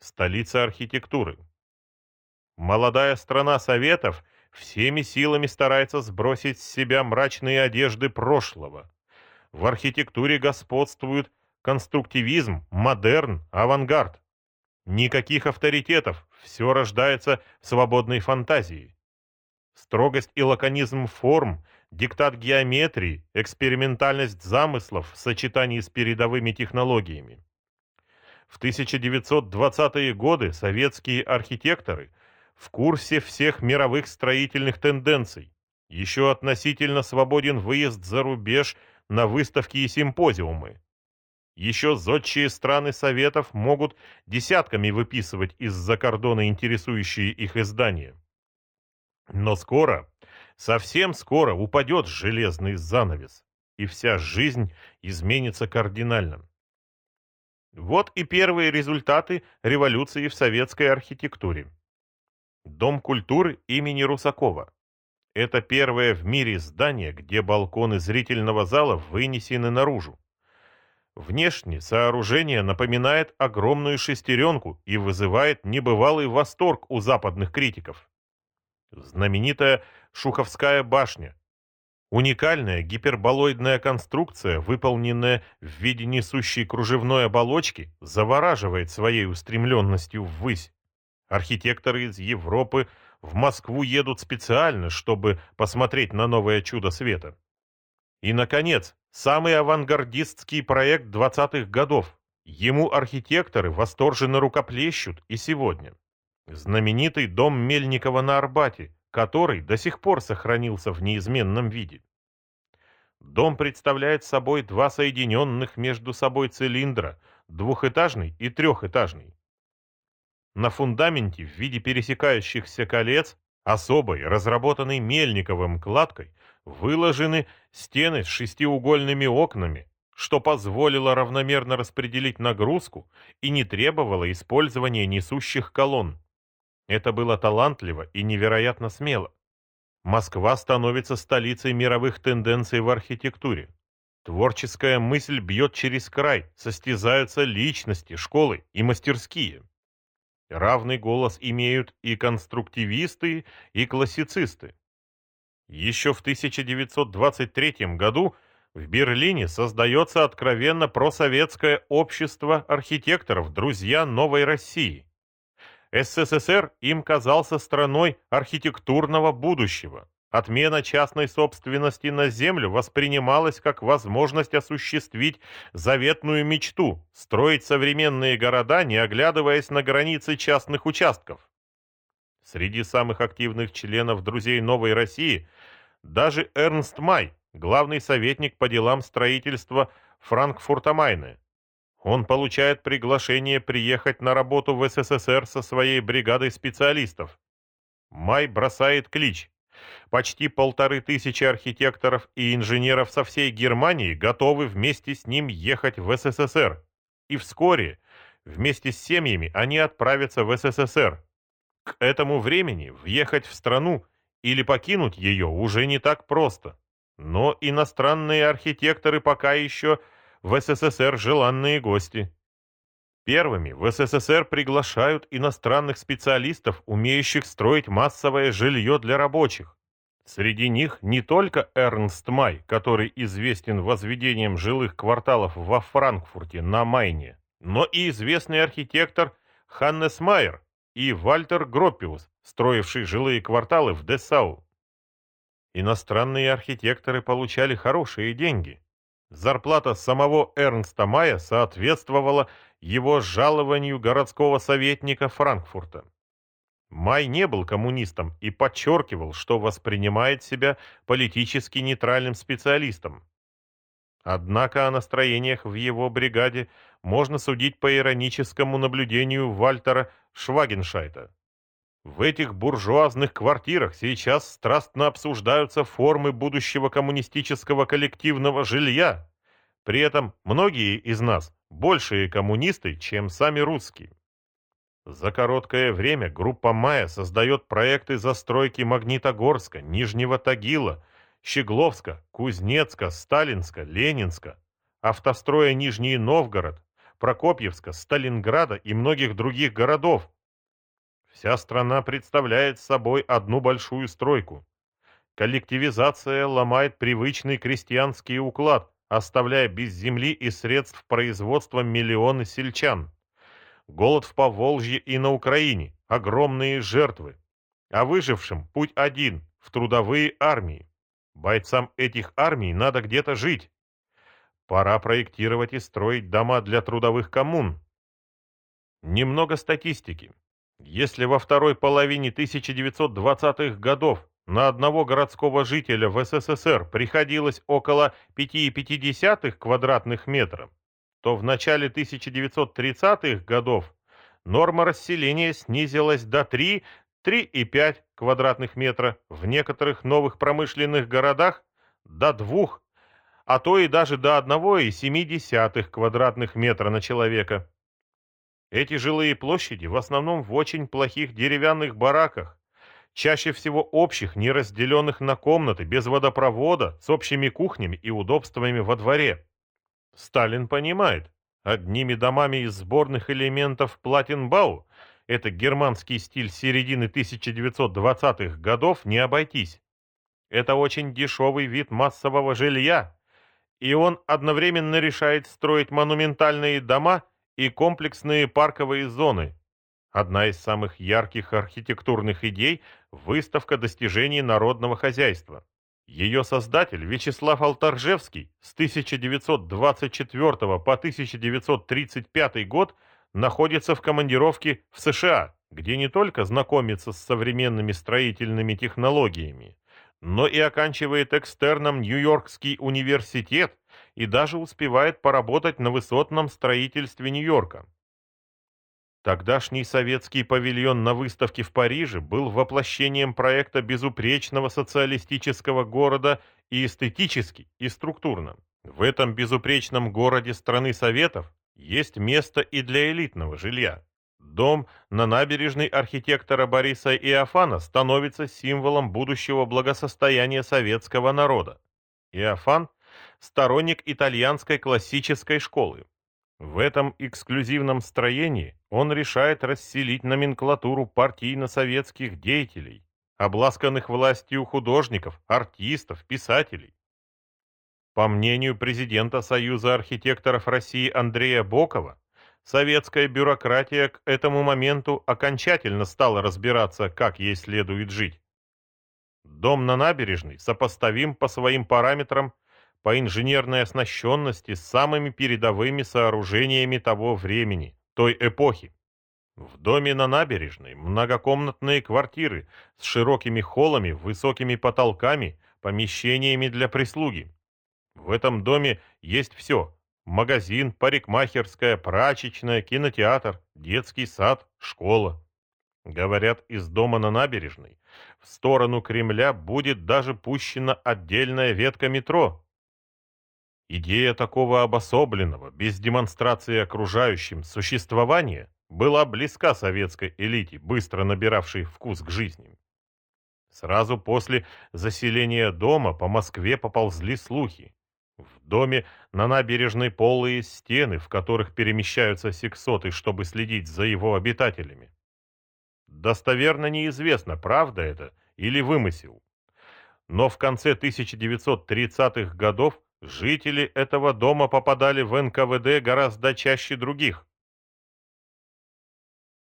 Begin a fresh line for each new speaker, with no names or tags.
столица архитектуры. Молодая страна Советов всеми силами старается сбросить с себя мрачные одежды прошлого. В архитектуре господствует конструктивизм, модерн, авангард. Никаких авторитетов, все рождается в свободной фантазии. Строгость и лаконизм форм, диктат геометрии, экспериментальность замыслов в сочетании с передовыми технологиями. В 1920-е годы советские архитекторы в курсе всех мировых строительных тенденций. Еще относительно свободен выезд за рубеж на выставки и симпозиумы. Еще зодчие страны Советов могут десятками выписывать из-за кордона интересующие их издания. Но скоро, совсем скоро упадет железный занавес, и вся жизнь изменится кардинально. Вот и первые результаты революции в советской архитектуре. Дом культуры имени Русакова. Это первое в мире здание, где балконы зрительного зала вынесены наружу. Внешне сооружение напоминает огромную шестеренку и вызывает небывалый восторг у западных критиков. Знаменитая Шуховская башня. Уникальная гиперболоидная конструкция, выполненная в виде несущей кружевной оболочки, завораживает своей устремленностью ввысь. Архитекторы из Европы в Москву едут специально, чтобы посмотреть на новое чудо света. И, наконец, самый авангардистский проект 20-х годов. Ему архитекторы восторженно рукоплещут и сегодня. Знаменитый дом Мельникова на Арбате, который до сих пор сохранился в неизменном виде. Дом представляет собой два соединенных между собой цилиндра, двухэтажный и трехэтажный. На фундаменте в виде пересекающихся колец, особой, разработанной Мельниковым кладкой, выложены стены с шестиугольными окнами, что позволило равномерно распределить нагрузку и не требовало использования несущих колонн. Это было талантливо и невероятно смело. Москва становится столицей мировых тенденций в архитектуре. Творческая мысль бьет через край, состязаются личности, школы и мастерские. Равный голос имеют и конструктивисты, и классицисты. Еще в 1923 году в Берлине создается откровенно просоветское общество архитекторов «Друзья Новой России». СССР им казался страной архитектурного будущего. Отмена частной собственности на землю воспринималась как возможность осуществить заветную мечту – строить современные города, не оглядываясь на границы частных участков. Среди самых активных членов «Друзей Новой России» даже Эрнст Май, главный советник по делам строительства Франкфурта Майне. Он получает приглашение приехать на работу в СССР со своей бригадой специалистов. Май бросает клич. Почти полторы тысячи архитекторов и инженеров со всей Германии готовы вместе с ним ехать в СССР. И вскоре, вместе с семьями, они отправятся в СССР. К этому времени въехать в страну или покинуть ее уже не так просто. Но иностранные архитекторы пока еще в СССР желанные гости. Первыми в СССР приглашают иностранных специалистов, умеющих строить массовое жилье для рабочих. Среди них не только Эрнст Май, который известен возведением жилых кварталов во Франкфурте на Майне, но и известный архитектор Ханнес Майер и Вальтер Гроппиус, строивший жилые кварталы в Дessau. Иностранные архитекторы получали хорошие деньги. Зарплата самого Эрнста Мая соответствовала его жалованию городского советника Франкфурта. Май не был коммунистом и подчеркивал, что воспринимает себя политически нейтральным специалистом. Однако о настроениях в его бригаде можно судить по ироническому наблюдению Вальтера Швагеншайта. В этих буржуазных квартирах сейчас страстно обсуждаются формы будущего коммунистического коллективного жилья. При этом многие из нас большие коммунисты, чем сами русские. За короткое время группа «Майя» создает проекты застройки Магнитогорска, Нижнего Тагила, Щегловска, Кузнецка, Сталинска, Ленинска, автостроя Нижний Новгород, Прокопьевска, Сталинграда и многих других городов. Вся страна представляет собой одну большую стройку. Коллективизация ломает привычный крестьянский уклад, оставляя без земли и средств производства миллионы сельчан. Голод в Поволжье и на Украине, огромные жертвы. А выжившим путь один – в трудовые армии. Бойцам этих армий надо где-то жить. Пора проектировать и строить дома для трудовых коммун. Немного статистики. Если во второй половине 1920-х годов на одного городского жителя в СССР приходилось около 5,5 квадратных метров, то в начале 1930-х годов норма расселения снизилась до 3 3,5 квадратных метра, в некоторых новых промышленных городах до 2, а то и даже до 1,7 квадратных метра на человека. Эти жилые площади в основном в очень плохих деревянных бараках, чаще всего общих, не разделенных на комнаты, без водопровода, с общими кухнями и удобствами во дворе. Сталин понимает, одними домами из сборных элементов Платинбау, это германский стиль середины 1920-х годов, не обойтись. Это очень дешевый вид массового жилья, и он одновременно решает строить монументальные дома и комплексные парковые зоны. Одна из самых ярких архитектурных идей – выставка достижений народного хозяйства. Ее создатель Вячеслав Алтаржевский с 1924 по 1935 год находится в командировке в США, где не только знакомится с современными строительными технологиями, но и оканчивает экстерном Нью-Йоркский университет и даже успевает поработать на высотном строительстве Нью-Йорка. Тогдашний советский павильон на выставке в Париже был воплощением проекта безупречного социалистического города и эстетически, и структурно. В этом безупречном городе страны Советов есть место и для элитного жилья. Дом на набережной архитектора Бориса Иофана становится символом будущего благосостояния советского народа. Иофан – сторонник итальянской классической школы. В этом эксклюзивном строении он решает расселить номенклатуру партийно-советских деятелей, обласканных властью художников, артистов, писателей. По мнению президента Союза архитекторов России Андрея Бокова, советская бюрократия к этому моменту окончательно стала разбираться, как ей следует жить. Дом на набережной сопоставим по своим параметрам по инженерной оснащенности с самыми передовыми сооружениями того времени, той эпохи. В доме на набережной многокомнатные квартиры с широкими холлами, высокими потолками, помещениями для прислуги. В этом доме есть все Магазин, парикмахерская, прачечная, кинотеатр, детский сад, школа. Говорят, из дома на набережной в сторону Кремля будет даже пущена отдельная ветка метро. Идея такого обособленного, без демонстрации окружающим существования была близка советской элите, быстро набиравшей вкус к жизни. Сразу после заселения дома по Москве поползли слухи. В доме на набережной полые стены, в которых перемещаются сексоты, чтобы следить за его обитателями. Достоверно неизвестно, правда это или вымысел. Но в конце 1930-х годов жители этого дома попадали в НКВД гораздо чаще других.